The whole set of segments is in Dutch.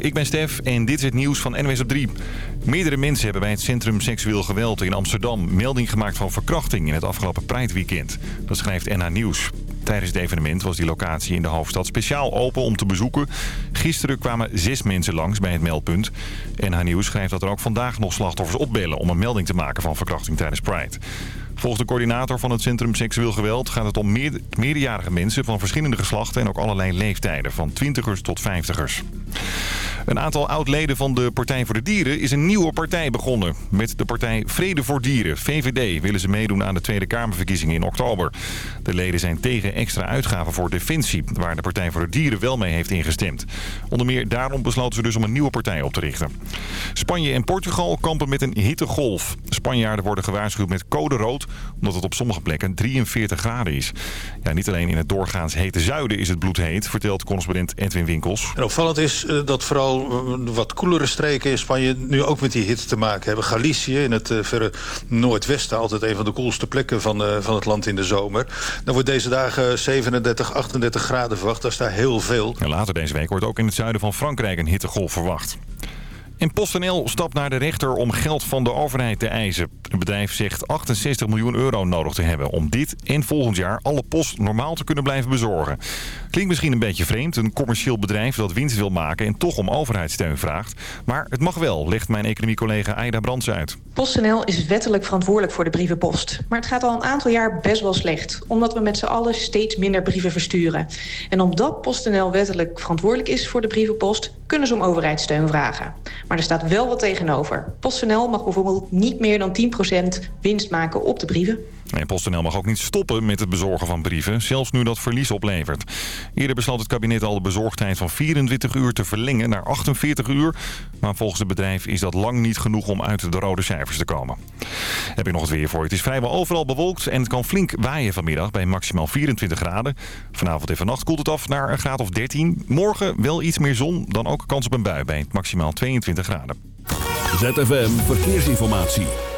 Ik ben Stef en dit is het nieuws van NWS op 3. Meerdere mensen hebben bij het Centrum Seksueel Geweld in Amsterdam... melding gemaakt van verkrachting in het afgelopen Pride-weekend. Dat schrijft NH Nieuws. Tijdens het evenement was die locatie in de hoofdstad speciaal open om te bezoeken. Gisteren kwamen zes mensen langs bij het meldpunt. NH Nieuws schrijft dat er ook vandaag nog slachtoffers opbellen... om een melding te maken van verkrachting tijdens Pride. Volgens de coördinator van het Centrum Seksueel Geweld gaat het om meer, meerderjarige mensen van verschillende geslachten en ook allerlei leeftijden, van twintigers tot vijftigers. Een aantal oud-leden van de Partij voor de Dieren is een nieuwe partij begonnen. Met de partij Vrede voor Dieren, VVD, willen ze meedoen aan de Tweede Kamerverkiezingen in oktober. De leden zijn tegen extra uitgaven voor Defensie, waar de Partij voor de Dieren wel mee heeft ingestemd. Onder meer daarom besloten ze dus om een nieuwe partij op te richten. Spanje en Portugal kampen met een hittegolf. Spanjaarden worden gewaarschuwd met code rood, omdat het op sommige plekken 43 graden is. Ja, niet alleen in het doorgaans hete zuiden is het bloedheet, vertelt correspondent Edwin Winkels. En opvallend is uh, dat vooral wat koelere streken in Spanje nu ook met die hitte te maken hebben. Galicië in het uh, verre noordwesten, altijd een van de koelste plekken van, uh, van het land in de zomer. Dan wordt deze dagen 37, 38 graden verwacht. Dat is daar heel veel. En later deze week wordt ook in het zuiden van Frankrijk een hittegolf verwacht. En PostNL stapt naar de rechter om geld van de overheid te eisen. Het bedrijf zegt 68 miljoen euro nodig te hebben om dit en volgend jaar alle post normaal te kunnen blijven bezorgen. Klinkt misschien een beetje vreemd, een commercieel bedrijf dat winst wil maken en toch om overheidssteun vraagt. Maar het mag wel, legt mijn economiecollega Aida Brands uit. PostNL is wettelijk verantwoordelijk voor de brievenpost. Maar het gaat al een aantal jaar best wel slecht, omdat we met z'n allen steeds minder brieven versturen. En omdat PostNL wettelijk verantwoordelijk is voor de brievenpost, kunnen ze om overheidssteun vragen. Maar er staat wel wat tegenover. PostNL mag bijvoorbeeld niet meer dan 10% winst maken op de brieven. En PostNL mag ook niet stoppen met het bezorgen van brieven, zelfs nu dat verlies oplevert. Eerder besloot het kabinet al de bezorgdheid van 24 uur te verlengen naar 48 uur. Maar volgens het bedrijf is dat lang niet genoeg om uit de rode cijfers te komen. Heb je nog het weer voor je? Het is vrijwel overal bewolkt en het kan flink waaien vanmiddag bij maximaal 24 graden. Vanavond en vannacht koelt het af naar een graad of 13. Morgen wel iets meer zon, dan ook kans op een bui bij maximaal 22 graden. ZFM Verkeersinformatie.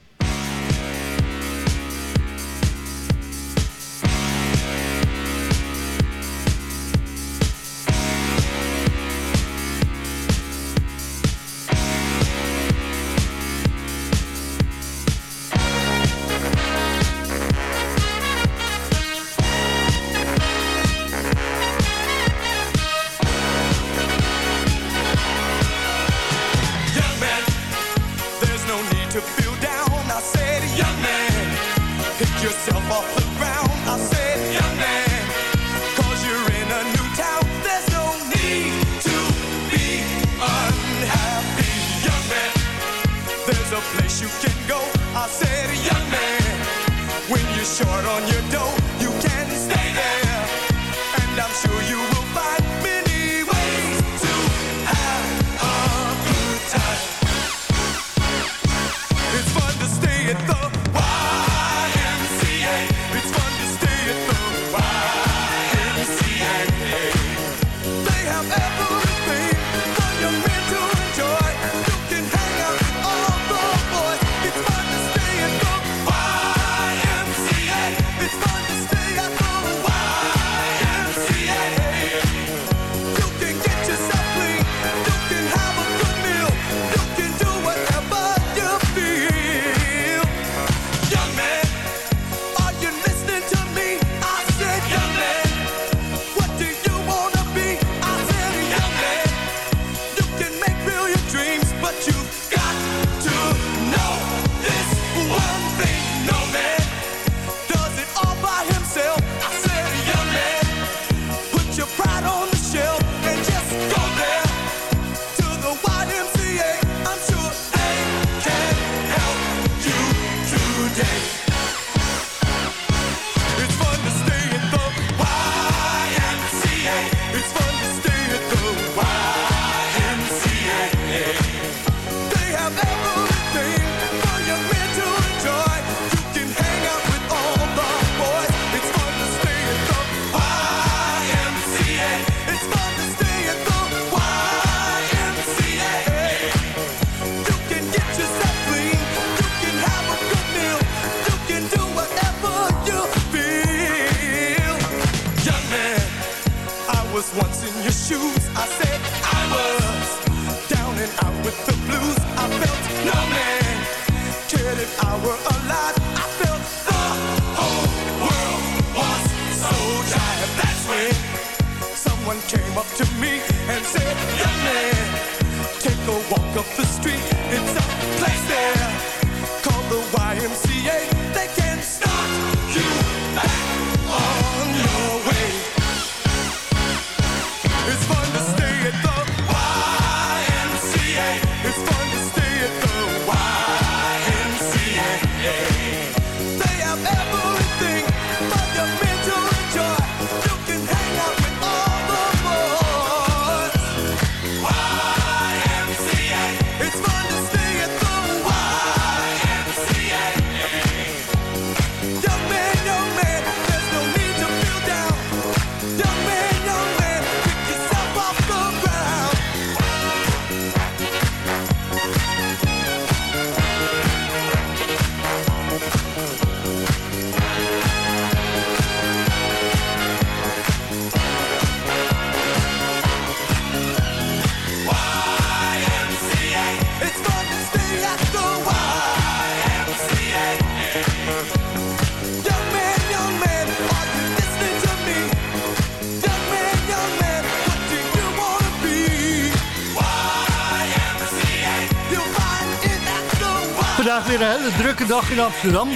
Weer een hele drukke dag in Amsterdam.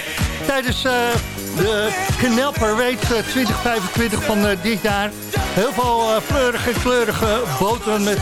Tijdens uh, de Knelper Week 2025 van uh, dit jaar. Heel veel uh, fleurige, kleurige boten met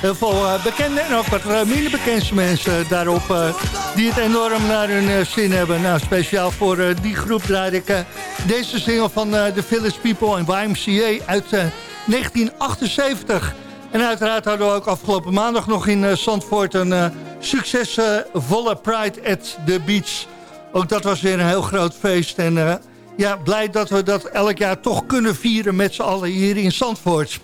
heel veel bekende en ook wat minder bekende mensen daarop. die het enorm naar hun zin hebben. Nou, speciaal voor die groep draai ik deze single van The Village People en YMCA uit 1978. En uiteraard hadden we ook afgelopen maandag nog in Zandvoort een succesvolle Pride at the Beach. Ook dat was weer een heel groot feest. En uh, ja, blij dat we dat elk jaar toch kunnen vieren met z'n allen hier in Zandvoort.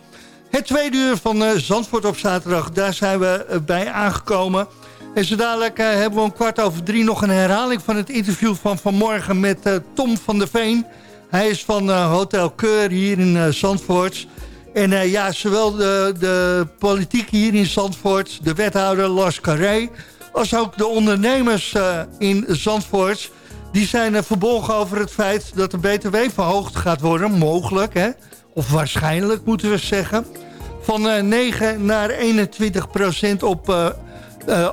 Het tweede uur van uh, Zandvoort op zaterdag, daar zijn we bij aangekomen. En zo dadelijk hebben we om kwart over drie nog een herhaling van het interview van vanmorgen met Tom van der Veen. Hij is van Hotel Keur hier in Zandvoort. En uh, ja, zowel de, de politiek hier in Zandvoort, de wethouder Lars Carré... als ook de ondernemers uh, in Zandvoort... die zijn uh, verbolgen over het feit dat de BTW verhoogd gaat worden. Mogelijk, hè? Of waarschijnlijk, moeten we zeggen. Van 9 naar 21 procent op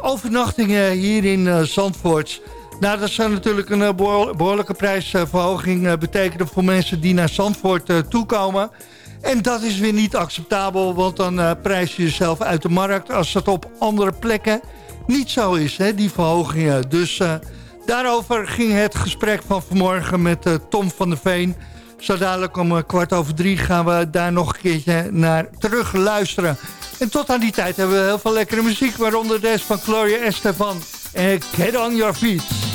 overnachtingen hier in Zandvoort... Nou, dat zou natuurlijk een behoorlijke prijsverhoging betekenen voor mensen die naar Zandvoort toekomen. En dat is weer niet acceptabel, want dan uh, prijs je jezelf uit de markt... als dat op andere plekken niet zo is, hè, die verhogingen. Dus uh, daarover ging het gesprek van vanmorgen met uh, Tom van der Veen. Zo dadelijk om kwart over drie gaan we daar nog een keertje naar terug luisteren. En tot aan die tijd hebben we heel veel lekkere muziek... waaronder deze van Gloria Estefan en Get On Your Feet.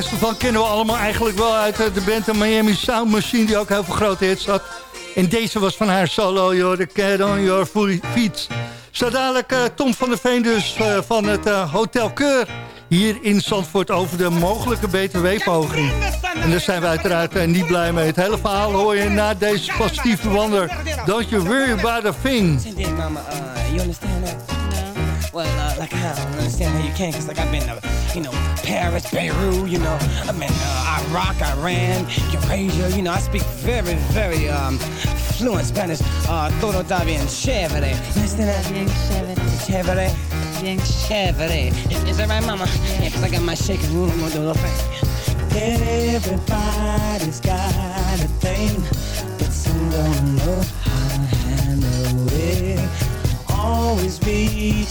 Dame Chloe Estefan kennen we allemaal eigenlijk wel uit de band de Miami Sound Machine... die ook heel veel grote hits had. En deze was van haar solo, joh, The Cat on Your Feet. Zo dadelijk Tom van der Veen dus van het Hotel Keur hier in Zandvoort over de mogelijke btw-verhoging. En daar zijn we uiteraard niet blij mee. Het hele verhaal hoor je na deze positieve wander. Don't you worry about a thing. Well, uh, like I don't understand how you can, cause like I've been to, you know, Paris, Beirut, you know, I've been uh, Iraq, Iran, Eurasia, you know, I speak very, very um, fluent Spanish. Uh, todo está bien chévere. Bien chévere. Bien chévere. Is that right, mama? Yeah, cause I got my shaking room, I'm gonna do little thing. Everybody's got a thing, but some don't know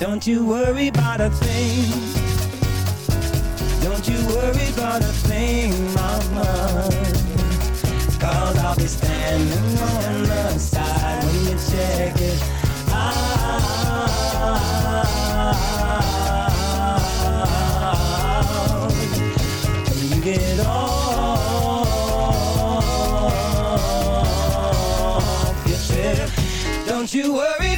don't you worry about a thing. Don't you worry about a thing, mama. Cause I'll be standing on the side when you check it get off your trip. Don't you worry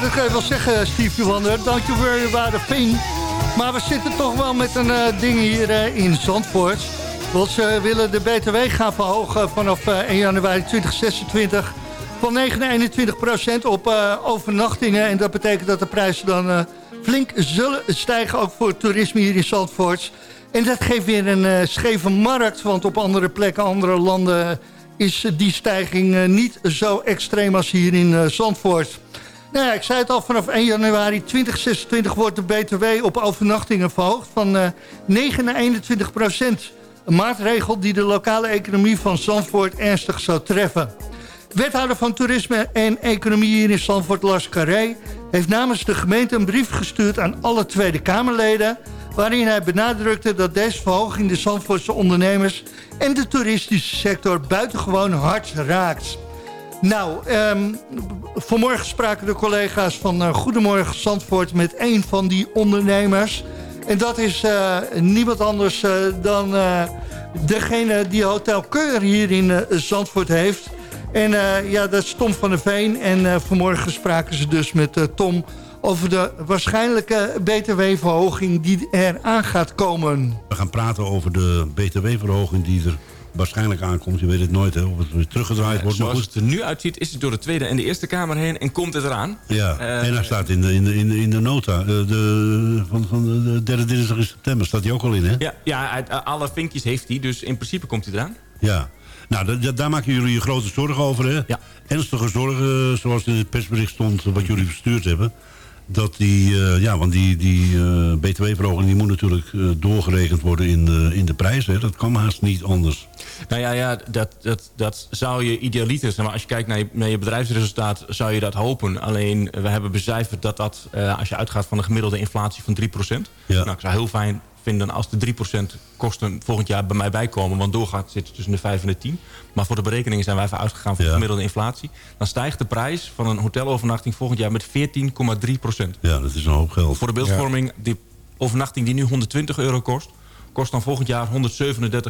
dat kan je wel zeggen, Stevie Wonder. Don't you about a thing. Maar we zitten toch wel met een uh, ding hier uh, in Zandvoort. Want ze willen de BTW gaan verhogen vanaf uh, 1 januari 2026... van 9 naar 21 procent op overnachtingen. En dat betekent dat de prijzen dan flink zullen stijgen... ook voor toerisme hier in Zandvoort. En dat geeft weer een scheve markt, want op andere plekken, andere landen... is die stijging niet zo extreem als hier in Zandvoort. Nou ja, ik zei het al, vanaf 1 januari 2026 wordt de BTW op overnachtingen verhoogd van 9 naar 21 procent. Een maatregel die de lokale economie van Zandvoort ernstig zou treffen. Wethouder van Toerisme en Economie hier in Zandvoort, Lars Carré... heeft namens de gemeente een brief gestuurd aan alle Tweede Kamerleden... waarin hij benadrukte dat deze verhoging de Zandvoortse ondernemers... en de toeristische sector buitengewoon hard raakt. Nou, um, vanmorgen spraken de collega's van uh, Goedemorgen Zandvoort... met een van die ondernemers... En dat is uh, niemand anders uh, dan degene die Hotel Keur hier in Zandvoort heeft. En ja, dat is Tom van der Veen. En vanmorgen spraken ze dus met Tom over de waarschijnlijke btw-verhoging die er aan gaat komen. We gaan praten over de btw-verhoging die er waarschijnlijk aankomt. Je weet het nooit, hè, of het weer teruggedraaid wordt. Zoals het er nu uitziet, is het door de Tweede en de Eerste Kamer heen en komt het eraan. Ja, uh, en hij staat in de, in de, in de, in de nota. De, de, van, van de derde dinsdag in september staat hij ook al in, hè? Ja, ja alle vinkjes heeft hij, dus in principe komt hij eraan. Ja. Nou, daar maken jullie je grote zorgen over, hè? Ja. Ernstige zorgen, zoals in het persbericht stond, wat jullie verstuurd hebben dat die, uh, ja, want die, die uh, btw-verhoging die moet natuurlijk uh, doorgerekend worden in de, in de prijs. Hè? Dat kan haast niet anders. Nou ja, ja dat, dat, dat zou je idealiter zijn. Maar als je kijkt naar je, naar je bedrijfsresultaat, zou je dat hopen. Alleen, we hebben becijferd dat dat, als je uitgaat van een gemiddelde inflatie van 3%. Ja. Nou, ik zou heel fijn vinden als de 3% kosten volgend jaar bij mij bijkomen. Want doorgaat zit tussen de 5 en de 10. Maar voor de berekeningen zijn wij even uitgegaan van de gemiddelde inflatie. Dan stijgt de prijs van een hotelovernachting volgend jaar met 14,3% Ja, dat is een hoop geld. Voor de beeldvorming, die overnachting die nu 120 euro kost... kost dan volgend jaar 137,20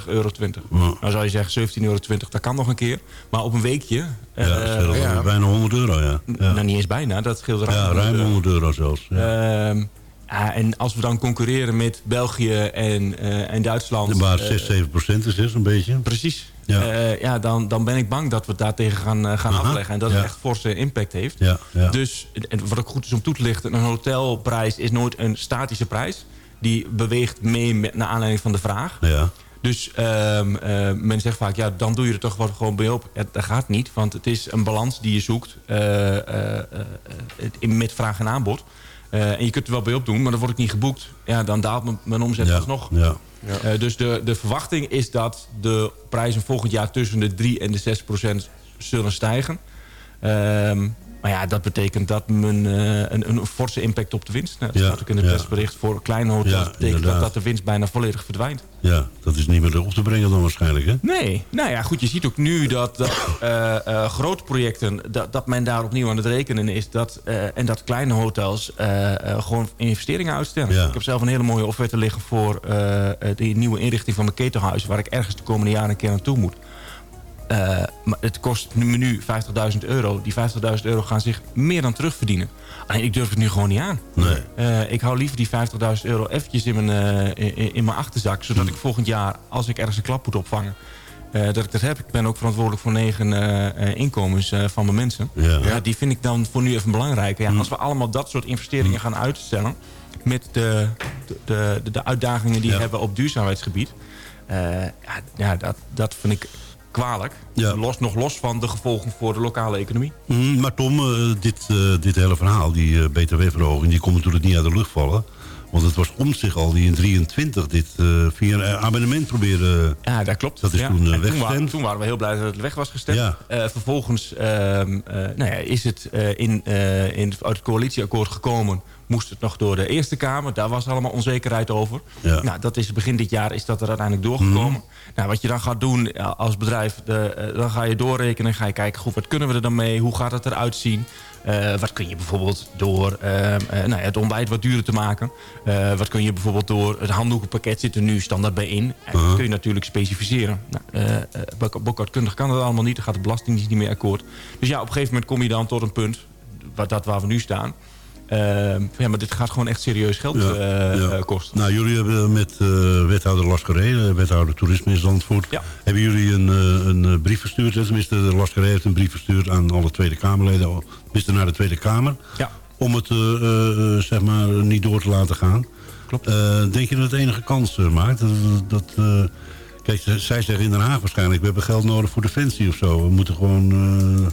euro. Nou zou je zeggen 17,20 euro, dat kan nog een keer. Maar op een weekje... Ja, dat scheelt uh, bijna 100 euro, ja. ja. Nou, niet eens bijna, dat scheelt ruim Ja, ruim 100 euro zelfs. Ja. Uh, ja, en als we dan concurreren met België en, uh, en Duitsland... Waar 6, 7 procent is, een beetje. Precies. Ja, uh, ja dan, dan ben ik bang dat we het daartegen gaan, uh, gaan afleggen. En dat ja. het echt forse impact heeft. Ja, ja. Dus en wat ook goed is om toe te lichten... een hotelprijs is nooit een statische prijs. Die beweegt mee met, naar aanleiding van de vraag. Ja. Dus um, men zegt vaak, ja, dan doe je er toch wat gewoon bij op. Dat gaat niet, want het is een balans die je zoekt met vraag en aanbod. Uh, en je kunt er wel bij opdoen, maar dan word ik niet geboekt. Ja, dan daalt mijn, mijn omzet ja. alsnog. Ja. Ja. Uh, dus de, de verwachting is dat de prijzen volgend jaar tussen de 3 en de 6 procent zullen stijgen. Um, maar ja, dat betekent dat men uh, een, een forse impact op de winst. Nou, dat staat ook in het ja. persbericht. Voor kleine hotels Ja, betekent inderdaad. dat dat de winst bijna volledig verdwijnt. Ja, dat is niet meer op te brengen dan waarschijnlijk, hè? Nee, nou ja, goed, je ziet ook nu dat, dat uh, uh, grote projecten, dat, dat men daar opnieuw aan het rekenen is. Dat, en dat kleine hotels gewoon investeringen uitstellen. Ik heb zelf een hele mooie offerte liggen voor die nieuwe inrichting van mijn ketelhuis. Waar ik ergens de komende jaren een keer naartoe moet. Uh, maar het kost nu, nu 50.000 euro. Die 50.000 euro gaan zich meer dan terugverdienen. Alleen ik durf het nu gewoon niet aan. Nee. Uh, ik hou liever die 50.000 euro eventjes in mijn, uh, in, mijn achterzak. Zodat Hm. ik volgend jaar, als ik ergens een klap moet opvangen... dat ik dat heb. Ik ben ook verantwoordelijk voor negen inkomens van mijn mensen. Ja. Ja, die vind ik dan voor nu even belangrijk. Ja, Hm. als we allemaal dat soort investeringen gaan uitstellen... met de, de, de, de uitdagingen die Ja. we hebben op duurzaamheidsgebied... ja, ja dat, dat vind ik kwalijk. Ja. Los, nog los van de gevolgen voor de lokale economie. Mm, maar Tom, uh, dit, uh, dit hele verhaal, die uh, btw-verhoging... die komt natuurlijk niet uit de lucht vallen. Want het was om zich al die in 23 dit via een abonnement proberen... Ja, dat klopt. Dat is ja. toen En weggestemd. Toen waren, toen waren we heel blij dat het weg was gestemd. Ja. vervolgens ehm, nou ja, is het in, in, uit het coalitieakkoord gekomen moest het nog door de Eerste Kamer. Daar was allemaal onzekerheid over. Ja. Nou, dat is begin dit jaar is dat er uiteindelijk doorgekomen. Mhm. Nou, wat je dan gaat doen als bedrijf, de, dan ga je doorrekenen. Ga je kijken, goed, wat kunnen we er dan mee? Hoe gaat het eruit zien? Uh, wat kun je bijvoorbeeld door uh, uh, nou ja, het ontbijt wat duurder te maken? Wat kun je bijvoorbeeld door het handdoekenpakket zit er nu standaard bij in? En dat kun je natuurlijk specificeren. Nou, boekhoudkundig kan dat allemaal niet. Dan gaat de belastingdienst niet meer akkoord. Dus ja, op een gegeven moment kom je dan tot een punt... Wat, dat waar we nu staan... Uh, ja, maar dit gaat gewoon echt serieus geld ja, uh, ja. kosten. Nou, jullie hebben met uh, wethouder Lascaré, wethouder toerisme in Zandvoort... Ja. hebben jullie een, een brief verstuurd. Tenminste, Lascaré heeft een brief verstuurd aan alle Tweede Kamerleden. Tenminste, naar de Tweede Kamer. Ja. om het eh, eh, zeg maar niet door te laten gaan. Klopt. Eh, denk je dat het enige kans eh, maakt? Dat, dat, eh, kijk, zij zeggen in Den Haag waarschijnlijk... we hebben geld nodig voor defensie of zo. We moeten gewoon... eh,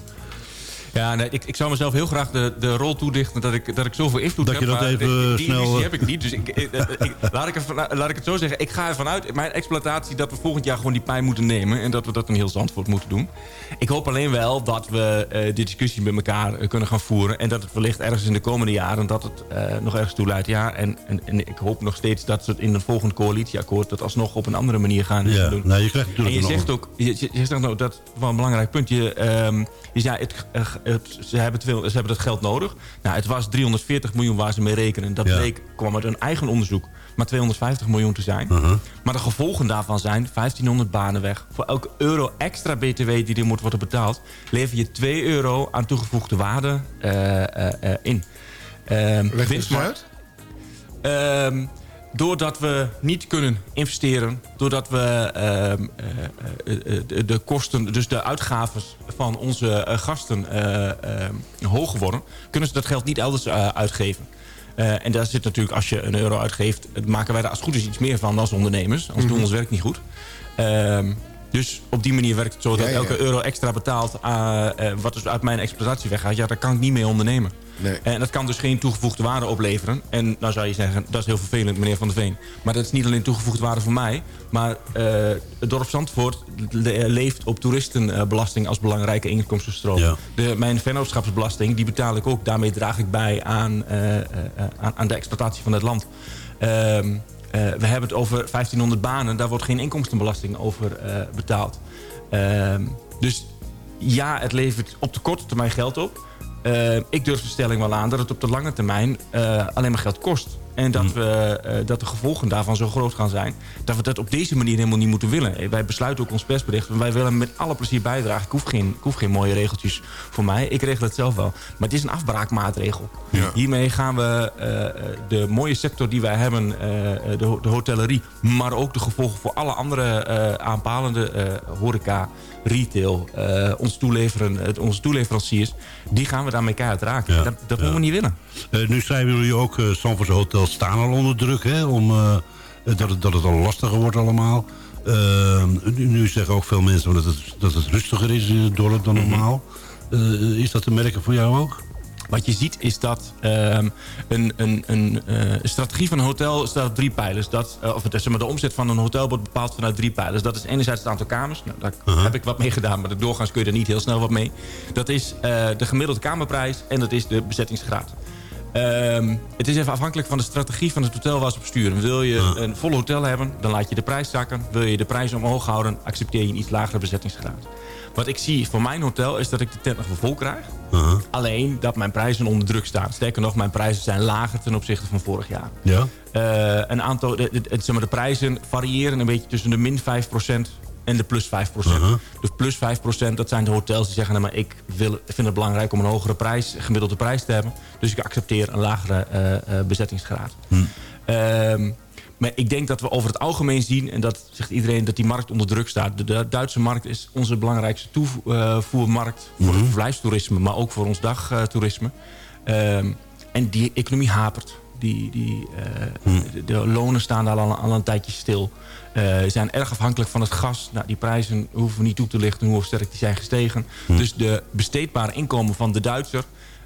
Ja, nee, ik, ik zou mezelf heel graag de, de rol toedichten dat ik, dat ik zoveel invloed Dat heb. je dat maar even, die, eh, die snel, illusie eh, heb ik niet. Dus ik, ik- ik- laat, ik het, laat ik het zo zeggen. Ik ga ervan uit, mijn exploitatie, dat we volgend jaar gewoon die pijn moeten nemen. En dat we dat een heel Zandvoort moeten doen. Ik hoop alleen wel dat we eh die discussie met elkaar eh, kunnen gaan voeren. En dat het wellicht ergens in de komende jaren dat het eh, nog ergens toe leidt. Ja, en, en, en ik hoop nog steeds dat ze het in een volgend coalitieakkoord... dat alsnog op een andere manier gaan ja, doen. nou, je krijgt En natuurlijk je een zegt ook, je, je je zegt nou, dat is wel een belangrijk punt. Je, ehm, je zei, het, eh, het, ze, hebben twee- ze hebben dat geld nodig. Nou, het was 340 miljoen waar ze mee rekenen. Dat Ja. bleek, kwam uit een eigen onderzoek, maar 250 miljoen te zijn. Uh-huh. Maar de gevolgen daarvan zijn 1500 banen weg. Voor elke euro extra btw die er moet worden betaald... lever je 2 euro aan toegevoegde waarde eh, eh, eh, in. Ehm, Leg het uit. Ehm, doordat we niet kunnen investeren, doordat we ehm, eh, eh, de, de kosten, dus de uitgaven van onze eh, gasten eh, ehm, hoger worden, kunnen ze dat geld niet elders eh, uitgeven. Eh, en daar zit natuurlijk, als je een euro uitgeeft, maken wij daar als goed is iets meer van als ondernemers. Anders doen we ons werk niet goed. Ehm, dus op die manier werkt het zo dat Ja, ja. elke euro extra betaalt, eh, eh, wat dus uit mijn exploitatie weggaat, ja, daar kan ik niet mee ondernemen. Nee. En dat kan dus geen toegevoegde waarde opleveren. En nou zou je zeggen, dat is heel vervelend, meneer Van der Veen. Maar dat is niet alleen toegevoegde waarde voor mij. Maar eh, het dorp Zandvoort le- leeft op toeristenbelasting als belangrijke inkomstenstroom. Ja. De, mijn vennootschapsbelasting, die betaal ik ook. Daarmee draag ik bij aan, eh, eh, aan, aan de exploitatie van het land. Ehm, eh, we hebben het over 1500 banen. Daar wordt geen inkomstenbelasting over eh, betaald. Ehm, dus ja, het levert op de korte termijn geld op. Eh, ik durf de stelling wel aan dat het op de lange termijn eh, alleen maar geld kost. En dat, we, eh, dat de gevolgen daarvan zo groot gaan zijn... dat we dat op deze manier helemaal niet moeten willen. Eh, Wij besluiten ook ons persbericht. Wij willen met alle plezier bijdragen. Ik hoef geen, ik hoef geen mooie regeltjes voor mij. Ik regel het zelf wel. Maar het is een afbraakmaatregel. Ja. Hiermee gaan we eh, de mooie sector die wij hebben... eh, de, de hotellerie, maar ook de gevolgen voor alle andere eh, aanpalende eh, horeca retail, eh, ons toeleveren, onze toeleveranciers, die gaan we daarmee keihard raken. Ja, Dat, dat ja. moeten we niet willen. Eh, nu schrijven jullie ook, uh, Zandvoortse hotels staan al onder druk, hè, om, eh, dat, het, dat het al lastiger wordt allemaal. Eh, nu, nu zeggen ook veel mensen dat het, dat het rustiger is in het dorp dan normaal. Eh, is dat te merken voor jou ook? Wat je ziet is dat ehm, een, een, een strategie van een hotel staat op drie pijlers. Dat, eh, of het, zeg maar, de omzet van een hotel wordt bepaald vanuit drie pijlers. Dat is enerzijds het aantal kamers. Nou, daar heb ik wat mee gedaan, maar doorgaans kun je er niet heel snel wat mee. Dat is de gemiddelde kamerprijs en dat is de bezettingsgraad. Ehm, het is even afhankelijk van de strategie van het hotel waar ze op sturen. Wil je een vol hotel hebben, dan laat je de prijs zakken. Wil je de prijs omhoog houden, accepteer je een iets lagere bezettingsgraad. Wat ik zie voor mijn hotel is dat ik de tent nog wel vol krijg. Uh-huh. Alleen dat mijn prijzen onder druk staan. Sterker nog, mijn prijzen zijn lager ten opzichte van vorig jaar. Ja? Eh, een aantal, de, de- de- zeg maar, de prijzen variëren een beetje tussen de min 5% en de plus 5%. Uh-huh. Dus plus 5% dat zijn de hotels die zeggen... Nou, maar ik wil, vind het belangrijk om een hogere prijs, gemiddelde prijs te hebben. Dus ik accepteer een lagere eh, eh, bezettingsgraad. Ehm, maar ik denk dat we over het algemeen zien... en dat zegt iedereen dat die markt onder druk staat. De, de Duitse markt is onze belangrijkste toevoermarkt... voor het verblijfstoerisme, maar ook voor ons dagtoerisme. Ehm, en die economie hapert. Die, die, eh, de, de lonen staan daar al, al een tijdje stil. Eh, zijn erg afhankelijk van het gas. Nou, die prijzen hoeven we niet toe te lichten hoe sterk die zijn gestegen. Dus de besteedbare inkomen van de Duitser,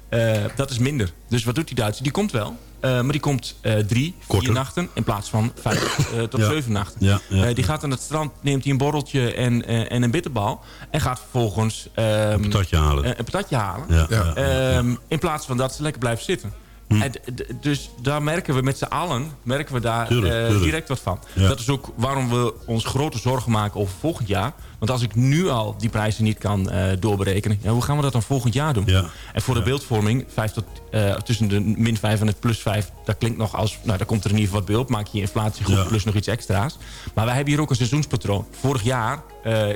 eh, dat is minder. Dus wat doet die Duitser? Die komt wel. eh, maar die komt eh, drie, Korter. vier nachten in plaats van vijf eh, tot Ja. zeven nachten. Ja, ja, Eh, die gaat aan het strand, neemt hij een borreltje en, eh, en een bitterbal. En gaat vervolgens ehm, Een patatje halen. een, een patatje halen. Ja, Ja. ja. Ehm, in plaats van dat ze lekker blijven zitten. En d- d- dus daar merken we met z'n allen merken we daar Tuurlijk, eh, tuurlijk. direct wat van. Ja. Dat is ook waarom we ons grote zorgen maken over volgend jaar. Want als ik nu al die prijzen niet kan eh, doorberekenen... Ja, hoe gaan we dat dan volgend jaar doen? Ja. En voor de beeldvorming, 5 tot, eh, tussen de min 5 en het plus 5... dat klinkt nog als, nou daar komt er in ieder geval wat op. Maak je je inflatie goed, plus nog iets extra's. Maar wij hebben hier ook een seizoenspatroon. Vorig jaar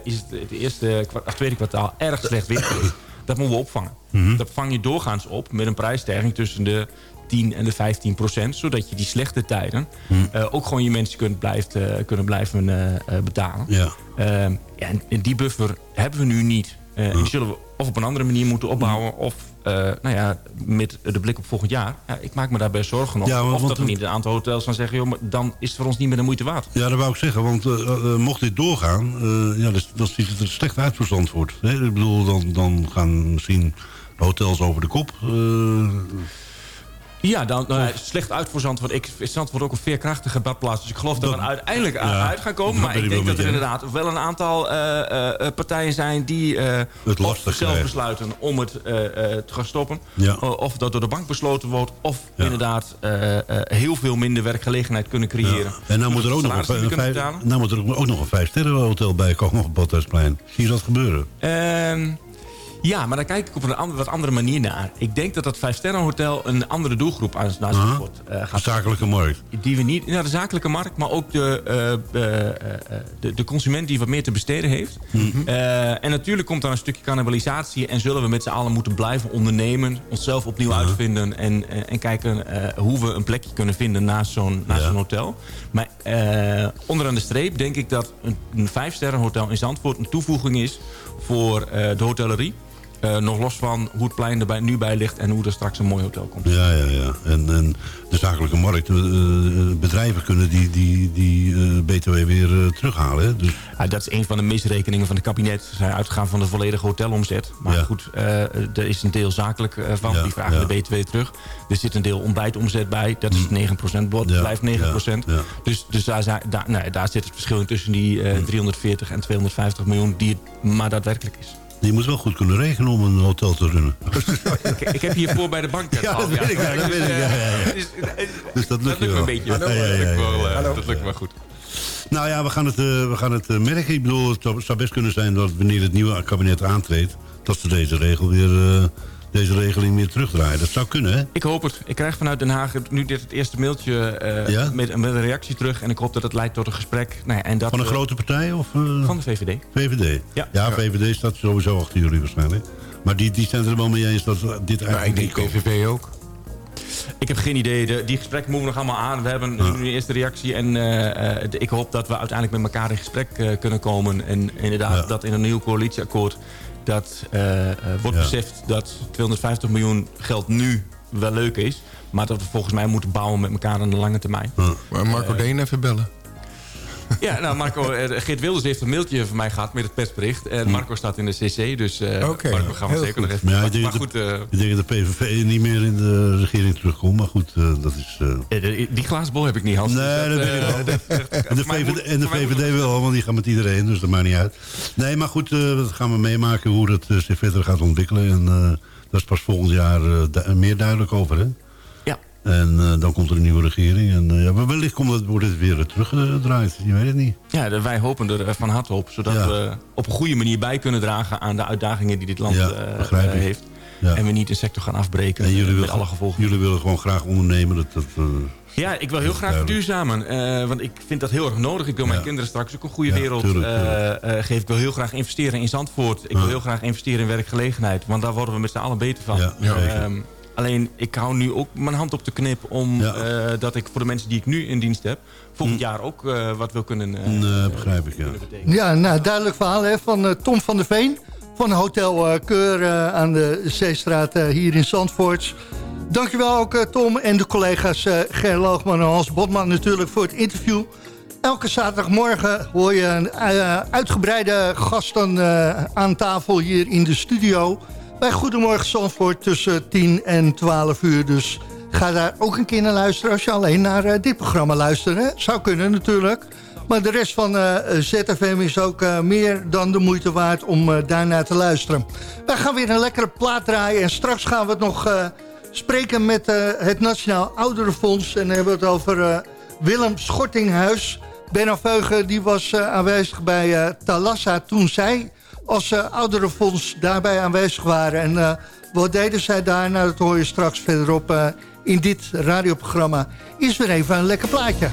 is het, het eerste, of tweede kwartaal erg slecht weer. Dat moeten we opvangen. Mhm. Dat vang je doorgaans op met een prijsstijging tussen de 10 en de 15 procent. Zodat je die slechte tijden Mhm. eh, ook gewoon je mensen kunt blijft, eh, kunnen blijven eh, betalen. Ja. Ehm, ja, en, en die buffer hebben we nu niet. Die zullen we of op een andere manier moeten opbouwen... of nou ja, met de blik op volgend jaar... Ja, ik maak me daar best zorgen om. Ja, of want- dat er niet een aantal hotels gaan zeggen... Joh, maar dan is het voor ons niet meer de moeite waard. Ja, dat wou ik zeggen, want eh, eh, mocht dit doorgaan, eh, ja, dan, dan ziet het er slecht uit voor Zandvoort. Ik bedoel, dan, dan gaan misschien hotels over de kop. Eh, Ja, dan nou, ja, slecht uit voor Zandvoort. Ik Zandvoort ook een veerkrachtige badplaats. Dus ik geloof dat, Dat- we er uiteindelijk ja, uit gaan komen. Maar ik denk dat er inderdaad wel een aantal eh, eh, eh, partijen zijn... die eh, Het lastig zelf krijgen. besluiten om het eh, eh, te gaan stoppen. Ja. Of dat door de bank besloten wordt. Of Ja. inderdaad eh, eh, heel veel minder werkgelegenheid kunnen creëren. En nou moet er ook nog een, vijf, nou moet er ook nog een vijf-sterren hotel bij komen op Badhuisplein. Zie je dat gebeuren? Ja, maar dan kijk ik op een ander- wat andere manier naar. Ik denk dat dat vijfsterrenhotel een andere doelgroep aan naar. Zandvoort eh, De gaat zakelijke markt. die we niet, ja, de zakelijke markt, maar ook de, eh, eh, de, de consument die wat meer te besteden heeft. Mhm. En natuurlijk komt daar een stukje cannibalisatie en zullen we met z'n allen moeten blijven ondernemen, onszelf opnieuw uitvinden en, en, en kijken hoe we een plekje kunnen vinden naast zo'n naast Ja. zo'n hotel. Maar onderaan de streep denk ik dat een, een hotel in Zandvoort een toevoeging is voor de hotellerie. Eh, nog los van hoe het plein er nu bij ligt en hoe er straks een mooi hotel komt. Ja, ja, ja. En, en de zakelijke markt, eh, eh, bedrijven kunnen die, die, die BTW weer terughalen. Hè? Dus, Ja, dat is een van de misrekeningen van het kabinet. Ze zijn uitgegaan van de volledige hotelomzet. Maar Ja. goed, er is een deel zakelijk van. Ja, die vragen de BTW terug. Er zit een deel ontbijtomzet bij. Dat is 9%. Mm. Ja, blijft 9%. ja, ja. Dus, dus daar, daar, nou, daar zit het verschil in tussen die eh, Mm. 340 en 250 miljoen. Die het maar daadwerkelijk is. Je moet wel goed kunnen rekenen om een hotel te runnen. ik, ik heb hiervoor bij de bank Ja, gehad, dat weet ik, ja, dat weet ik, ja. Dus, eh, Dus dat lukt me wel. een beetje. Ja, Dat lukt wel, ja. eh, Dat lukt goed. Nou ja, we gaan het, eh, we gaan het eh, merken. Ik bedoel, het zou, best kunnen zijn dat wanneer het nieuwe kabinet aantreedt... dat ze deze, regel weer, eh, deze regeling weer terugdraaien. Dat zou kunnen, hè? Ik hoop het. Ik krijg vanuit Den Haag nu dit het eerste mailtje eh, Ja? met, met een reactie terug. En ik hoop dat het leidt tot een gesprek. Nou ja, en dat, Van een eh, grote partij of... eh, Van de VVD. VVD? Ja. ja, VVD staat sowieso achter jullie waarschijnlijk. Maar die, die zijn het er wel mee eens dat dit eigenlijk niet komt. PVV ook. Ik heb geen idee. De, die gesprekken moeten we nog allemaal aan. We hebben nu een eerste reactie. En eh, eh, de- ik hoop dat we uiteindelijk met elkaar in gesprek eh, kunnen komen. En inderdaad, Ja. dat in een nieuw coalitieakkoord... dat eh, eh, wordt Ja. beseft dat 250 miljoen geld nu wel leuk is. Maar dat we volgens mij moeten bouwen met elkaar aan de lange termijn. Maar Marco Deen even bellen. Ja, nou Marco, eh, Geert Wilders heeft een mailtje van mij gehad met het persbericht. En Marco staat in de CC, dus eh Marco gaan we zeker nog even... Ja, maar, ik denk, maar dat goed, de, eh, ik denk dat de PVV niet meer in de regering terugkomt. Maar goed, dat is... die glazen bol heb ik niet, Hans. Nee, Dus dat weet ik wel. dat- dat- En de, VVD, en de VVD wel, want die gaan met iedereen, dus dat maakt niet uit. Nee, maar goed, dat gaan we meemaken hoe dat zich verder gaat ontwikkelen. En dat is pas volgend jaar meer duidelijk over, hè? En eh, dan komt er een nieuwe regering. En ja, maar wellicht komt het, wordt het weer teruggedraaid. Je weet het niet. Ja, de- wij hopen er eh, van harte op. Zodat Ja. we op een goede manier bij kunnen dragen aan de uitdagingen die dit land Ja, heeft. Ja. En we niet een sector gaan afbreken En jullie met willen, alle gevolgen. jullie willen gewoon graag ondernemen. Dat, dat, Ja, ik wil heel graag verduurzamen. want ik vind dat heel erg nodig. Ik wil mijn Ja. kinderen straks ook een goede Ja, wereld tuurlijk, geven. Ik wil heel graag investeren in Zandvoort. Ik Ja. wil heel graag investeren in werkgelegenheid. Want daar worden we met z'n allen beter van. Ehm, alleen, ik hou nu ook mijn hand op de knip... om Ja. eh, dat ik voor de mensen die ik nu in dienst heb... volgend jaar ook eh, wat wil kunnen, eh, nee, begrijp ik, ja. Ja, nou, duidelijk verhaal hè, van Tom van der Veen. Van Hotel Keur aan de Zeestraat hier in Zandvoort. Dankjewel ook eh, Tom en de collega's eh Ger Loogman en Hans Botman natuurlijk voor het interview. Elke zaterdagmorgen hoor je een uitgebreide gasten eh, aan tafel hier in de studio. Bij Goedemorgen Zandvoort tussen 10 en 12 uur. Dus ga daar ook een keer naar luisteren als je alleen naar eh, dit programma luistert. Hè? Zou kunnen natuurlijk. Maar de rest van eh, ZFM is ook eh, meer dan de moeite waard om daarnaar te luisteren. Wij gaan weer een lekkere plaat draaien. En straks gaan we het nog spreken met het Nationaal Ouderenfonds. En dan hebben we het over Willem Schortinghuis. Benno Veugen die was aanwezig bij Talassa toen zij als eh, ouderenfonds daarbij aanwezig waren. En eh, wat deden zij daar? Nou, dat hoor je straks verderop eh, in dit radioprogramma. Is weer even een lekker plaatje.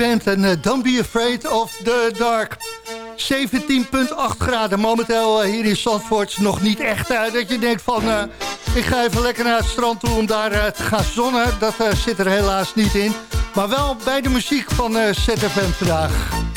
En uh, Don't Be Afraid of the Dark. 17,8 graden momenteel uh, hier in Zandvoort. Nog niet echt uh, dat je denkt van... ik ga even lekker naar het strand toe om daar te gaan zonnen. Dat zit er helaas niet in. Maar wel bij de muziek van ZFM vandaag.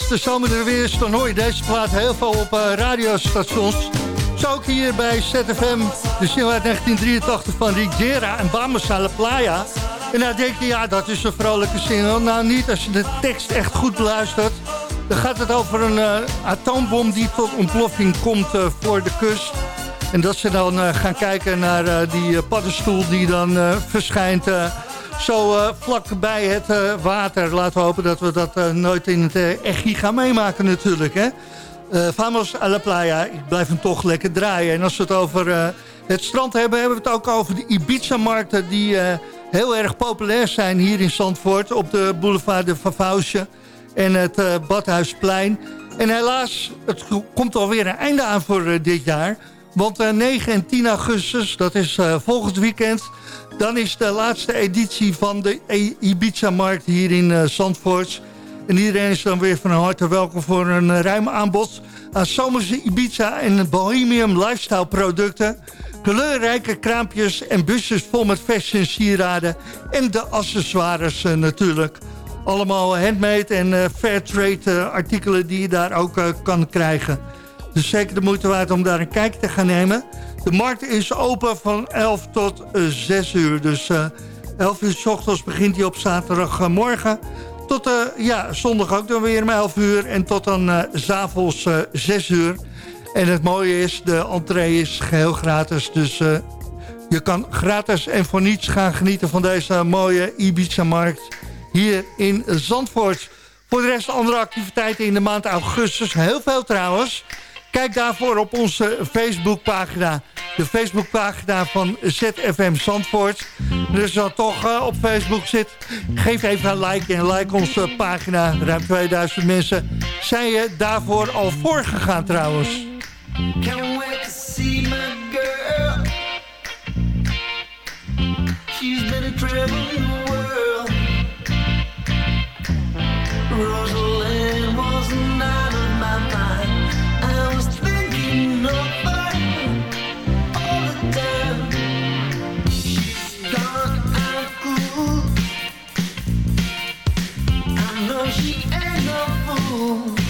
Als de zomer er weer is, dan hoor je deze plaat heel veel op uh, radiostations. Zo ook hier bij ZFM, de single uit 1983 van Rigera en Vamos a la Playa. En dan denk je, ja, dat is een vrolijke single. Nou, niet als je de tekst echt goed beluistert. Dan gaat het over een uh, atoombom die tot ontploffing komt uh, voor de kust. En dat ze dan gaan kijken naar die paddenstoel die dan verschijnt zo uh, vlak bij het uh, water. Laten we hopen dat we dat uh, nooit in het echi gaan meemaken natuurlijk. Hè? Vamos a la playa. Ik blijf hem toch lekker draaien. En als we het over het strand hebben, hebben we het ook over de Ibiza-markten... die heel erg populair zijn hier in Zandvoort... op de boulevard de Vavausje en het Badhuisplein. En helaas, het komt alweer een einde aan voor dit jaar... Want 9 en 10 augustus, dat is volgend weekend... Dan is de laatste editie van de Ibiza-markt hier in uh, Zandvoort. En iedereen is dan weer van harte welkom voor een uh, ruim aanbod... aan zomerse Ibiza en bohemium lifestyle producten... kleurrijke kraampjes en busjes vol met fashion sieraden... en de accessoires uh, natuurlijk. Allemaal handmade en fair trade artikelen die je daar ook kan krijgen. Dus zeker de moeite waard om daar een kijkje te gaan nemen... De markt is open van 11 tot 6 uur. Dus uh, 11 uur s ochtends begint hij op zaterdagmorgen. Tot uh, ja, zondag ook dan weer om 11 uur. En tot dan uh, s'avonds 6 uur. En het mooie is, de entree is geheel gratis. Dus je kan gratis en voor niets gaan genieten van deze mooie Ibiza-markt. Hier in Zandvoort. Voor de rest andere activiteiten in de maand augustus. Heel veel trouwens. Kijk daarvoor op onze Facebookpagina de Facebookpagina van ZFM Zandvoort. Dus je toch op Facebook zit, geef even een like en like onze pagina. Ruim 2000 mensen zijn je daarvoor al voorgegaan trouwens. See my girl. She's been a home.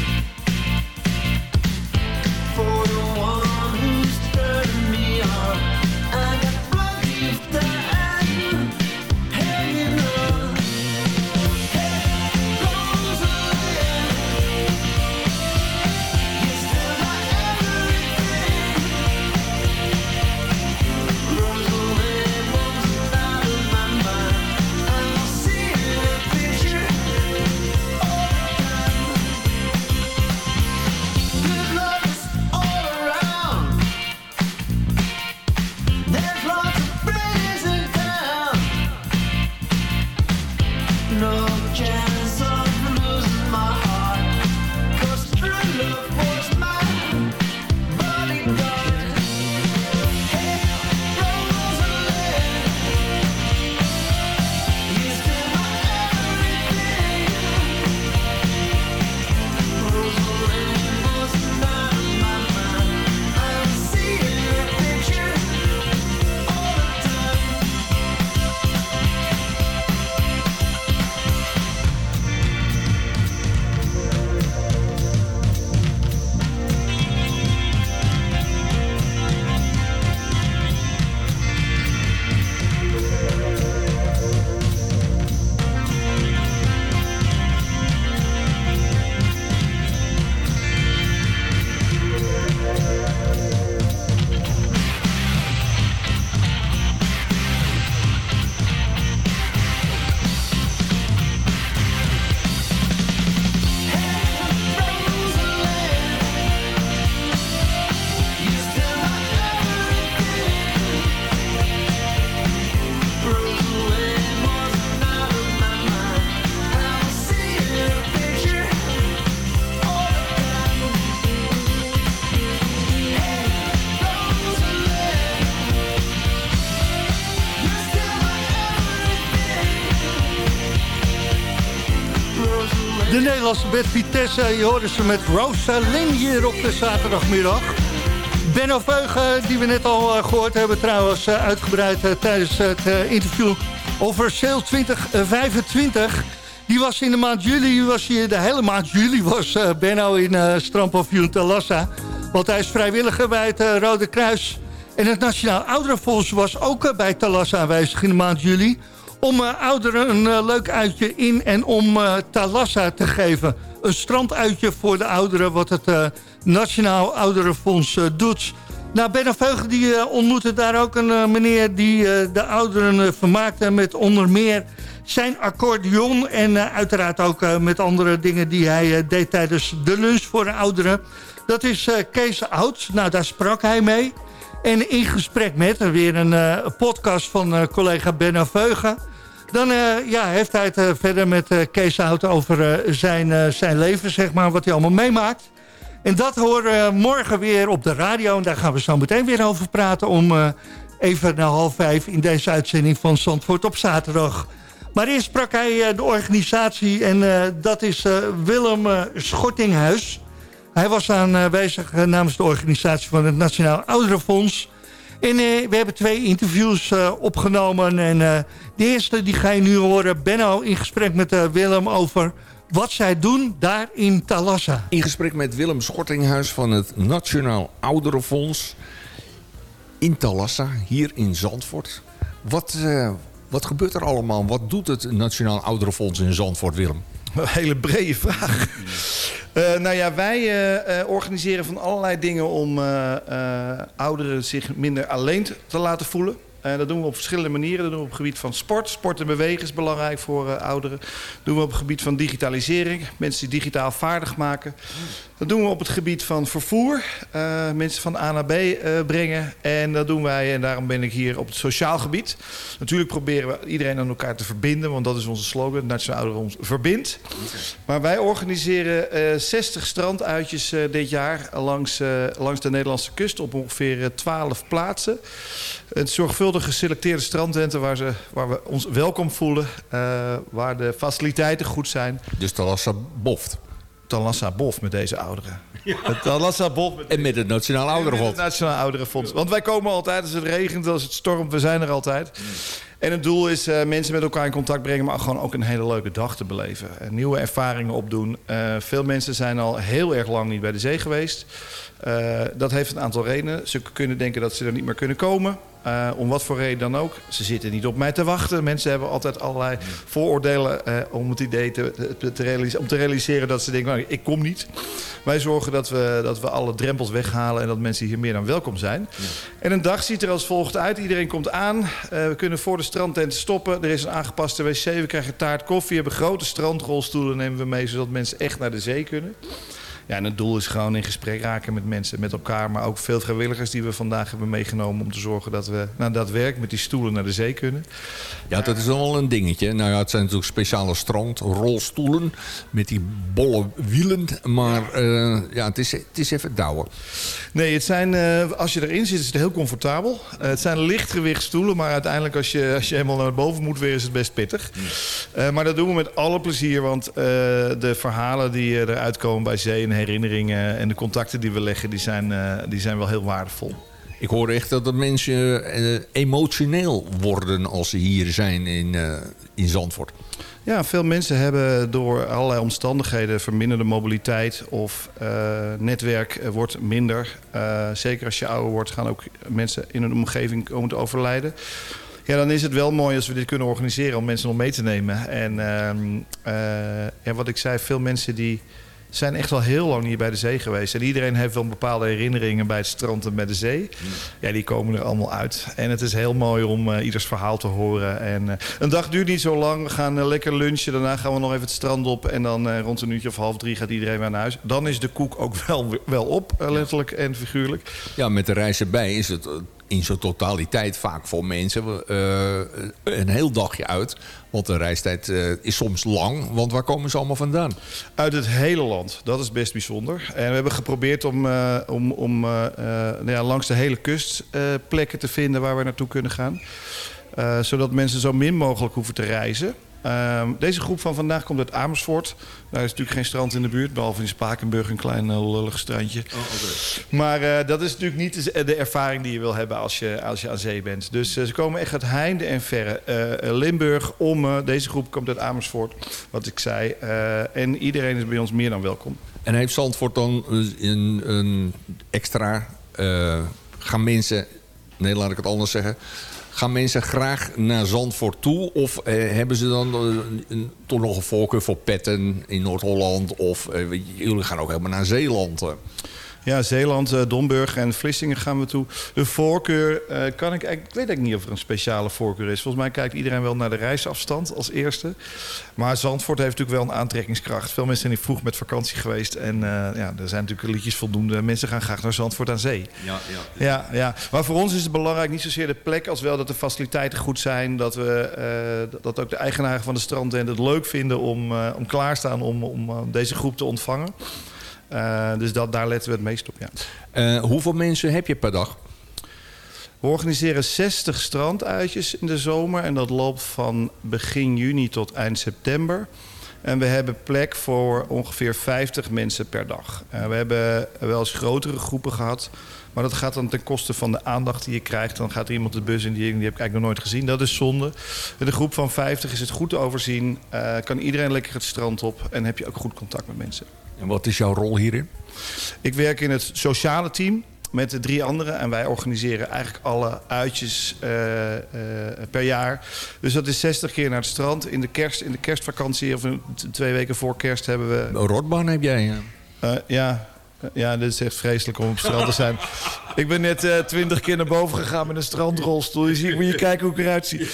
De Nederlandse bed Vitesse, je hoorde ze met Rosalind hier op de zaterdagmiddag. Benno Veugen, die we net al eh, gehoord hebben trouwens... eh, uitgebreid eh, tijdens het interview over Sale 2025... Die was in de maand juli, was hier, de hele maand juli was Benno in uh, Strandpavioen Talassa. Want hij is vrijwilliger bij het Rode Kruis. En het Nationaal Ouderenfonds was ook bij Talassa aanwezig in de maand juli... om eh, ouderen een eh, leuk uitje in en om eh, Talassa te geven. Een stranduitje voor de ouderen, wat het Nationaal Ouderenfonds doet. Nou, Benno Veugen die ontmoette daar ook een meneer die de ouderen vermaakte met onder meer zijn accordeon. En uiteraard ook met andere dingen die hij deed tijdens de lunch voor de ouderen. Dat is Kees Oud. Nou, daar sprak hij mee. En in gesprek met, en weer een podcast van collega Benno Veugen... Dan eh, ja, heeft hij het eh, verder met eh, Kees Hout over zijn, zijn leven, zeg maar, wat hij allemaal meemaakt. En dat horen morgen weer op de radio. En daar gaan we zo meteen weer over praten om even na half vijf in deze uitzending van Zandvoort op zaterdag. Maar eerst sprak hij de organisatie en dat is Willem Schortinghuis. Hij was aanwezig namens de organisatie van het Nationaal Ouderenfonds... En eh, we hebben twee interviews eh, opgenomen. En eh, de eerste die ga je nu horen. Benno in gesprek met eh, Willem over wat zij doen daar in Talassa. In gesprek met Willem Schortinghuis van het Nationaal Ouderenfonds in Talassa, hier in Zandvoort. Wat, eh, wat gebeurt er allemaal? Wat doet het Nationaal Ouderenfonds in Zandvoort, Willem? Een hele brede vraag. Eh, nou ja, wij eh, eh, organiseren van allerlei dingen om ouderen zich minder alleen te- te laten voelen. Eh, dat doen we op verschillende manieren. Dat doen we op het gebied van sport. Sport en bewegen is belangrijk voor ouderen. Dat doen we op het gebied van digitalisering. Mensen die digitaal vaardig maken. Dat doen we op het gebied van vervoer. eh, mensen van A naar B eh, brengen. En dat doen wij, en daarom ben ik hier op het sociaal gebied. Natuurlijk proberen we iedereen aan elkaar te verbinden. Want dat is onze slogan, Nationaal Ouderenfonds verbindt. Maar wij organiseren eh 60 stranduitjes eh, dit jaar langs, langs de Nederlandse kust op ongeveer eh, 12 plaatsen. Het zorgvuldig geselecteerde strandtenten waar, waar we ons welkom voelen. waar de faciliteiten goed zijn. Dus Talassa boft. Talassa bof met deze ouderen. Het Talassa bof met En met het Nationaal Ouderenfonds. het Nationaal Ouderenfonds. Want wij komen altijd als het regent, als het stormt, we zijn er altijd. En het doel is eh, mensen met elkaar in contact brengen, maar gewoon ook een hele leuke dag te beleven. Nieuwe ervaringen opdoen. Eh, veel mensen zijn al heel erg lang niet bij de zee geweest. Eh, dat heeft een aantal redenen. Ze kunnen denken dat ze er niet meer kunnen komen. Eh, om wat voor reden dan ook. Ze zitten niet op mij te wachten. Mensen hebben altijd allerlei vooroordelen eh, om het idee te, te, realiseren, om te realiseren dat ze denken, nou, ik kom niet. Wij zorgen dat we, dat we alle drempels weghalen en dat mensen hier meer dan welkom zijn. En een dag ziet er als volgt uit. Iedereen komt aan. We kunnen voor de strandtent stoppen. Er is een aangepaste wc. We krijgen taart, koffie. We hebben grote strandrolstoelen nemen we mee, zodat mensen echt naar de zee kunnen. Ja, en het doel is gewoon in gesprek raken met mensen, met elkaar. Maar ook veel vrijwilligers die we vandaag hebben meegenomen... om te zorgen dat we nou, dat werk met die stoelen naar de zee kunnen. Ja, dat is dan wel een dingetje. Nou ja, het zijn natuurlijk speciale strandrolstoelen met die bolle wielen. Maar eh, ja, het is, het is even douwen. Nee, het zijn, eh, als je erin zit is het heel comfortabel. Eh, het zijn lichtgewichtstoelen, maar uiteindelijk als je, als je helemaal naar boven moet weer is het best pittig. Maar dat doen we met alle plezier, want de verhalen die eruit komen bij zee herinneringen en de contacten die we leggen, die zijn, eh, die zijn wel heel waardevol. Ik hoor echt dat de mensen eh, emotioneel worden als ze hier zijn in, eh, in Zandvoort. Ja, veel mensen hebben door allerlei omstandigheden verminderde mobiliteit of eh, netwerk wordt minder. Zeker als je ouder wordt gaan ook mensen in een omgeving komen te overlijden. Ja, dan is het wel mooi als we dit kunnen organiseren om mensen nog mee te nemen. En ehm, eh, ja, wat ik zei, veel mensen die zijn echt al heel lang niet bij de zee geweest. En iedereen heeft wel bepaalde herinneringen bij het strand en bij de zee. Ja, die komen er allemaal uit. En het is heel mooi om eh, ieders verhaal te horen. En eh, een dag duurt niet zo lang. We gaan eh, lekker lunchen. Daarna gaan we nog even het strand op. En dan rond een uurtje of half drie gaat iedereen weer naar huis. Dan is de koek ook wel, wel op, letterlijk en figuurlijk. Ja, met de reis erbij is het in zijn totaliteit vaak voor mensen een heel dagje uit. Want de reistijd eh, is soms lang. Want waar komen ze allemaal vandaan? Uit het hele land. Dat is best bijzonder. En we hebben geprobeerd om, eh, om, om eh, nou ja, langs de hele kust plekken te vinden waar we naartoe kunnen gaan. Zodat mensen zo min mogelijk hoeven te reizen. Ehm, deze groep van vandaag komt uit Amersfoort. Daar is natuurlijk geen strand in de buurt, behalve in Spakenburg een klein eh, lullig strandje. Maar eh, dat is natuurlijk niet de, de ervaring die je wil hebben als je, als je aan zee bent. Dus eh, ze komen echt uit heinde en verre. Limburg, Ommen, deze groep komt uit Amersfoort, wat ik zei. En iedereen is bij ons meer dan welkom. En heeft Zandvoort dan een, een extra... gaan mensen... Nee, laat ik het anders zeggen. Gaan mensen graag naar Zandvoort toe? Of eh, hebben ze dan eh, toch nog een voorkeur voor petten in Noord-Holland? Of eh, jullie gaan ook helemaal naar Zeeland? Ja, Zeeland, eh, Domburg en Vlissingen gaan we toe. De voorkeur, eh, kan ik, ik weet eigenlijk niet of er een speciale voorkeur is. Volgens mij kijkt iedereen wel naar de reisafstand als eerste. Maar Zandvoort heeft natuurlijk wel een aantrekkingskracht. Veel mensen zijn hier vroeg met vakantie geweest. En eh, ja, er zijn natuurlijk liedjes voldoende. Mensen gaan graag naar Zandvoort aan zee. Ja, Ja, ja. Maar voor ons is het belangrijk niet zozeer de plek... als wel dat de faciliteiten goed zijn. Dat, we, dat ook de eigenaren van de strandtent het leuk vinden... om, om klaarstaan om, om deze groep te ontvangen. Eh, dus dat, daar letten we het meest op, ja. Eh, hoeveel mensen heb je per dag? We organiseren 60 stranduitjes in de zomer. En dat loopt van begin juni tot eind september. En we hebben plek voor ongeveer 50 mensen per dag. Eh, we hebben wel eens grotere groepen gehad. Maar dat gaat dan ten koste van de aandacht die je krijgt. Dan gaat er iemand de bus in, die, die heb ik eigenlijk nog nooit gezien. Dat is zonde. Met een groep van 50 is het goed te overzien. Kan iedereen lekker het strand op. En heb je ook goed contact met mensen. En wat is jouw rol hierin? Ik werk in het sociale team met de drie anderen. En wij organiseren eigenlijk alle uitjes eh, eh, per jaar. Dus dat is 60 keer naar het strand. In de, kerst, in de kerstvakantie, of twee weken voor kerst, hebben we... Een rotbaan heb jij? ja. Eh, ja, Ja, dit is echt vreselijk om op het strand te zijn. Ik ben net eh, twintig keer naar boven gegaan met een strandrolstoel. Je ziet, moet je kijken hoe ik eruit zie.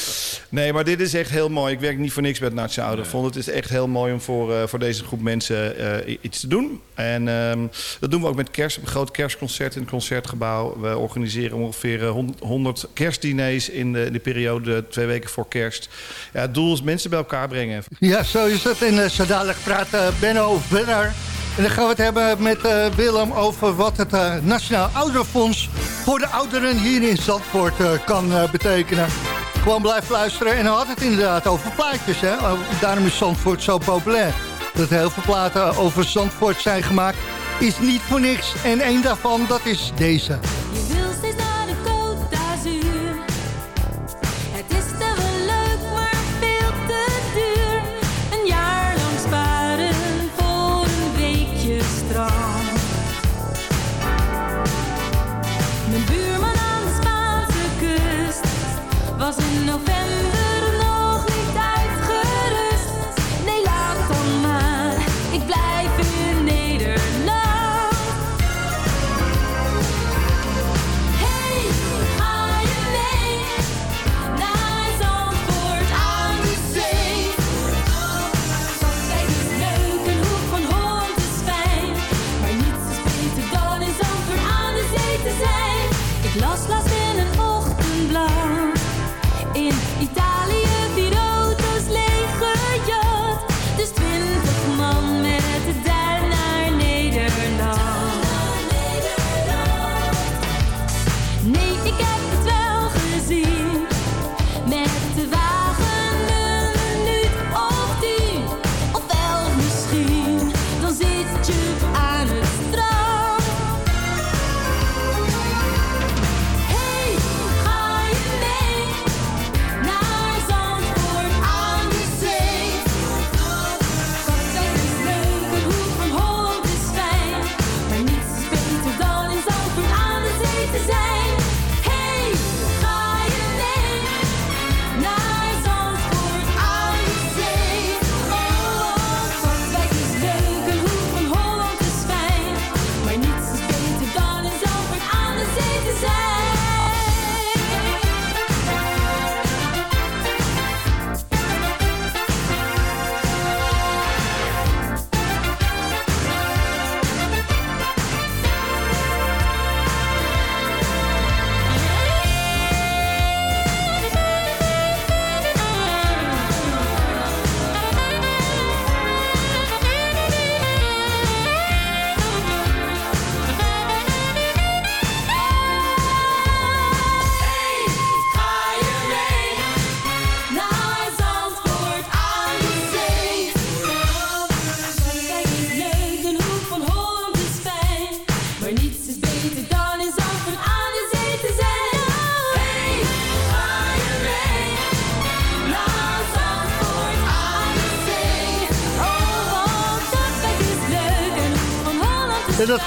Nee, maar dit is echt heel mooi. Ik werk niet voor niks bij het Nationaal Ouderenfonds. Het is echt heel mooi om voor, eh, voor deze groep mensen eh, iets te doen. En ehm, dat doen we ook met kerst. Een groot kerstconcert in het Concertgebouw. We organiseren ongeveer eh, hond- 100 kerstdiners in de, in de periode twee weken voor kerst. Ja, het doel is mensen bij elkaar brengen. Ja, zo is. En uh, zo dadelijk praat eh, Benno verder. En dan gaan we het hebben met eh, Willem over wat het eh, Nationaal Ouderenfonds voor de ouderen hier in Zandvoort eh, kan betekenen. Gewoon blijf luisteren. En dan had het inderdaad over plaatjes. Hè? Oh, Daarom is Zandvoort zo populair. Dat heel veel platen over Zandvoort zijn gemaakt is niet voor niks. En één daarvan, dat is deze.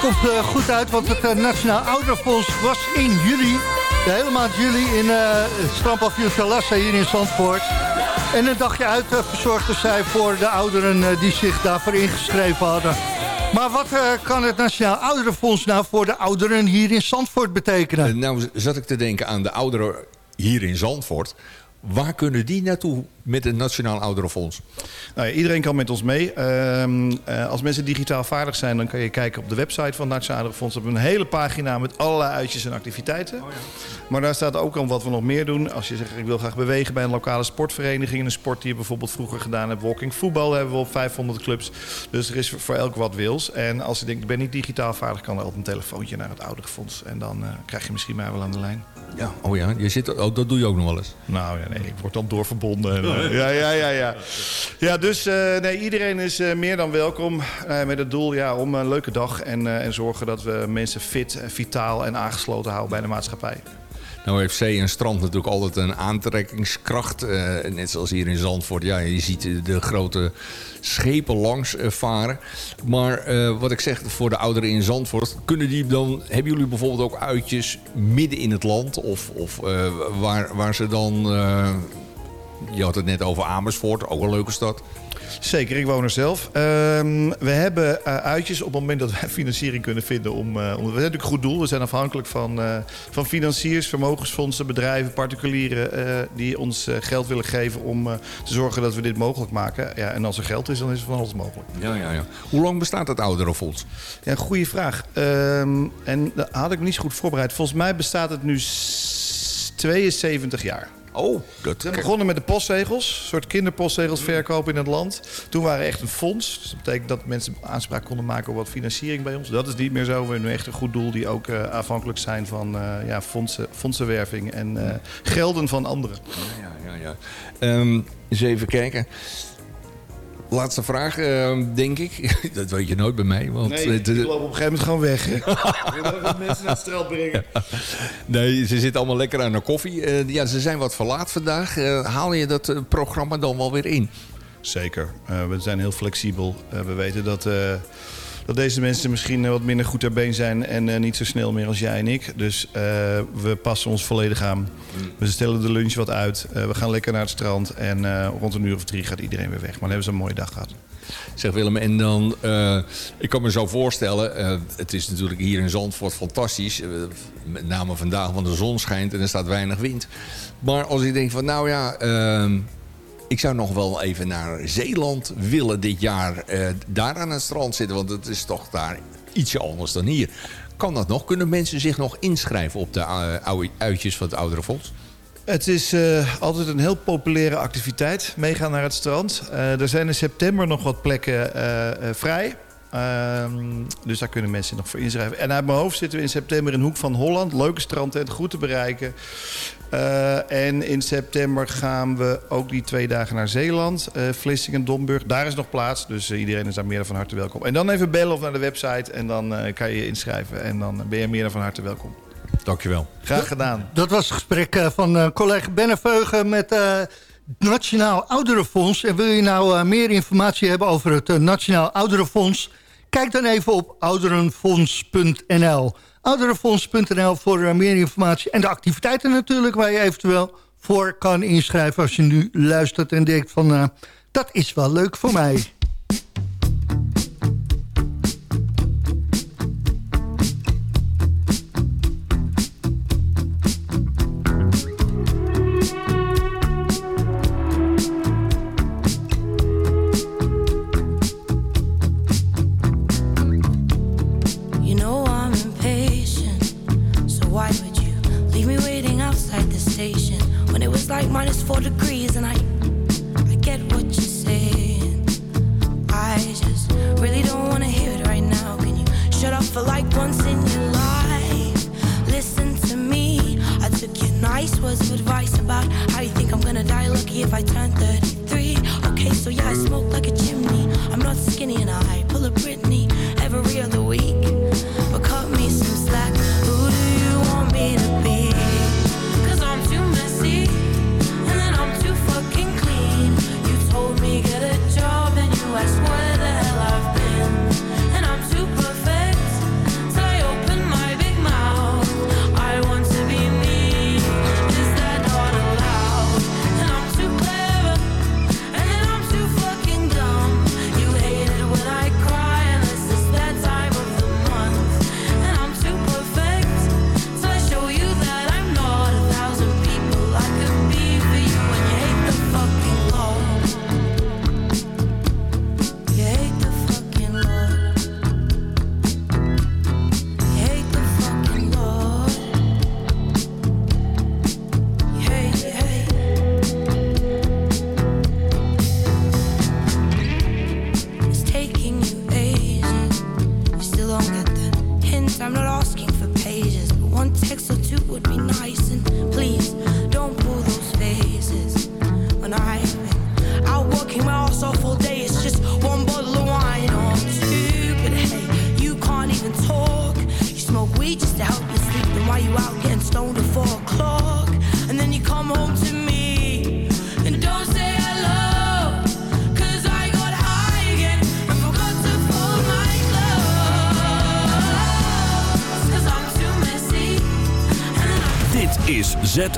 Komt eh, goed uit, want het eh, Nationaal Ouderenfonds was in juli, de hele maand juli, in eh het strandpavillon Talassa hier in Zandvoort. En een dagje uit verzorgde zij voor de ouderen die zich daarvoor ingeschreven hadden. Maar wat kan het Nationaal Ouderenfonds nou voor de ouderen hier in Zandvoort betekenen? Nou zat ik te denken aan de ouderen hier in Zandvoort. Waar kunnen die naartoe met het Nationaal Ouderenfonds? Nou, ja, iedereen kan met ons mee. Ehm, eh, als mensen digitaal vaardig zijn, dan kan je kijken op de website van het Nationale Fonds. We hebben een hele pagina met allerlei uitjes en activiteiten. Maar daar staat ook al wat we nog meer doen. Als je zegt, ik wil graag bewegen bij een lokale sportvereniging. Een sport die je bijvoorbeeld vroeger gedaan hebt. Walking voetbal hebben we op 500 clubs. Dus er is voor- voor elk wat wils. En als je denkt, ik ben niet digitaal vaardig, kan er altijd een telefoontje naar het Ouderenfonds. En dan eh, krijg je misschien mij wel aan de lijn. Ja, oh ja, je zit, oh, dat doe je ook nog wel eens. Nou ja, nee, ik word dan doorverbonden. En, eh, ja, ja, ja, ja. Ja, dus eh, nee, iedereen is eh, meer dan welkom. eh, met het doel ja, om een leuke dag en, eh, en zorgen dat we mensen fit, en vitaal en aangesloten houden bij de maatschappij. Nou heeft zee en strand natuurlijk altijd een aantrekkingskracht. eh, net zoals hier in Zandvoort. Ja, je ziet de grote schepen langs eh, varen. Maar eh, wat ik zeg, voor de ouderen in Zandvoort... Kunnen die dan, hebben jullie bijvoorbeeld ook uitjes midden in het land? Of, of waar, waar ze dan... je had het net over Amersfoort, ook een leuke stad. Zeker, ik woon er zelf. Ehm, we hebben eh, uitjes op het moment dat wij financiering kunnen vinden. Om, om, we zijn natuurlijk een goed doel. We zijn afhankelijk van, eh, van financiers, vermogensfondsen, bedrijven, particulieren... die ons geld willen geven om te zorgen dat we dit mogelijk maken. Ja, en als er geld is, dan is er van alles mogelijk. Ja, ja, ja. Hoe lang bestaat het ouderenfonds? Ja, goede vraag. Ehm, en dat had ik me niet zo goed voorbereid. Volgens mij bestaat het nu s- 72 jaar. Oh, dat... We begonnen met de postzegels. Een soort kinderpostzegels verkopen in het land. Toen waren we echt een fonds. Dus dat betekent dat mensen aanspraak konden maken op wat financiering bij ons. Dat is niet meer zo. We hebben nu echt een goed doel die ook eh, afhankelijk zijn van eh, ja, fondsen, fondsenwerving en eh, gelden van anderen. Ja, ja, ja. Ehm, eens even kijken. Laatste vraag, ehm, denk ik. dat weet je nooit bij mij. Want Nee, het- ik loop op een gegeven moment gewoon weg. hè. Ik wil ook mensen naar het strand brengen. Nee, ze zitten allemaal lekker aan de koffie. Eh, ja, ze zijn wat verlaat vandaag. Eh, haal je dat eh, programma dan wel weer in? Zeker. Eh, we zijn heel flexibel. Eh, we weten dat, eh, dat deze mensen misschien eh, wat minder goed ter been zijn... en eh, niet zo snel meer als jij en ik. Dus eh, we passen ons volledig aan. We stellen de lunch wat uit. We gaan lekker naar het strand. En rond een uur of drie gaat iedereen weer weg. Maar dan hebben ze een mooie dag gehad. Zeg Willem, en dan, ik kan me zo voorstellen, het is natuurlijk hier in Zandvoort fantastisch. met name vandaag, want de zon schijnt en er staat weinig wind. Maar als ik denk van, nou ja, ehm, ik zou nog wel even naar Zeeland willen dit jaar. eh, daar aan het strand zitten, want het is toch daar ietsje anders dan hier. Kan dat nog? Kunnen mensen zich nog inschrijven op de eh, uitjes van het Ouderenfonds? Het is eh, altijd een heel populaire activiteit. Meegaan naar het strand. Er zijn in september nog wat plekken vrij. Ehm, dus daar kunnen mensen nog voor inschrijven. En uit mijn hoofd zitten we in september in Hoek van Holland. Leuke strandtent, goed te bereiken. Eh, en in september gaan we ook die twee dagen naar Zeeland. eh Vlissingen, Domburg. Daar is nog plaats. Dus eh, iedereen is daar meer dan van harte welkom. En dan even bellen of naar de website. En dan eh, kan je je inschrijven. En dan ben je meer dan van harte welkom. Dankjewel. Graag gedaan. Dat was het gesprek van eh, collega Benneveugen met eh, Nationaal Ouderenfonds. En wil je nou eh, meer informatie hebben over het Nationaal Ouderenfonds... kijk dan even op ouderenfonds.nl. Ouderenfonds.nl voor eh, meer informatie. En de activiteiten natuurlijk waar je eventueel voor kan inschrijven... als je nu luistert en denkt van... eh, dat is wel leuk voor mij.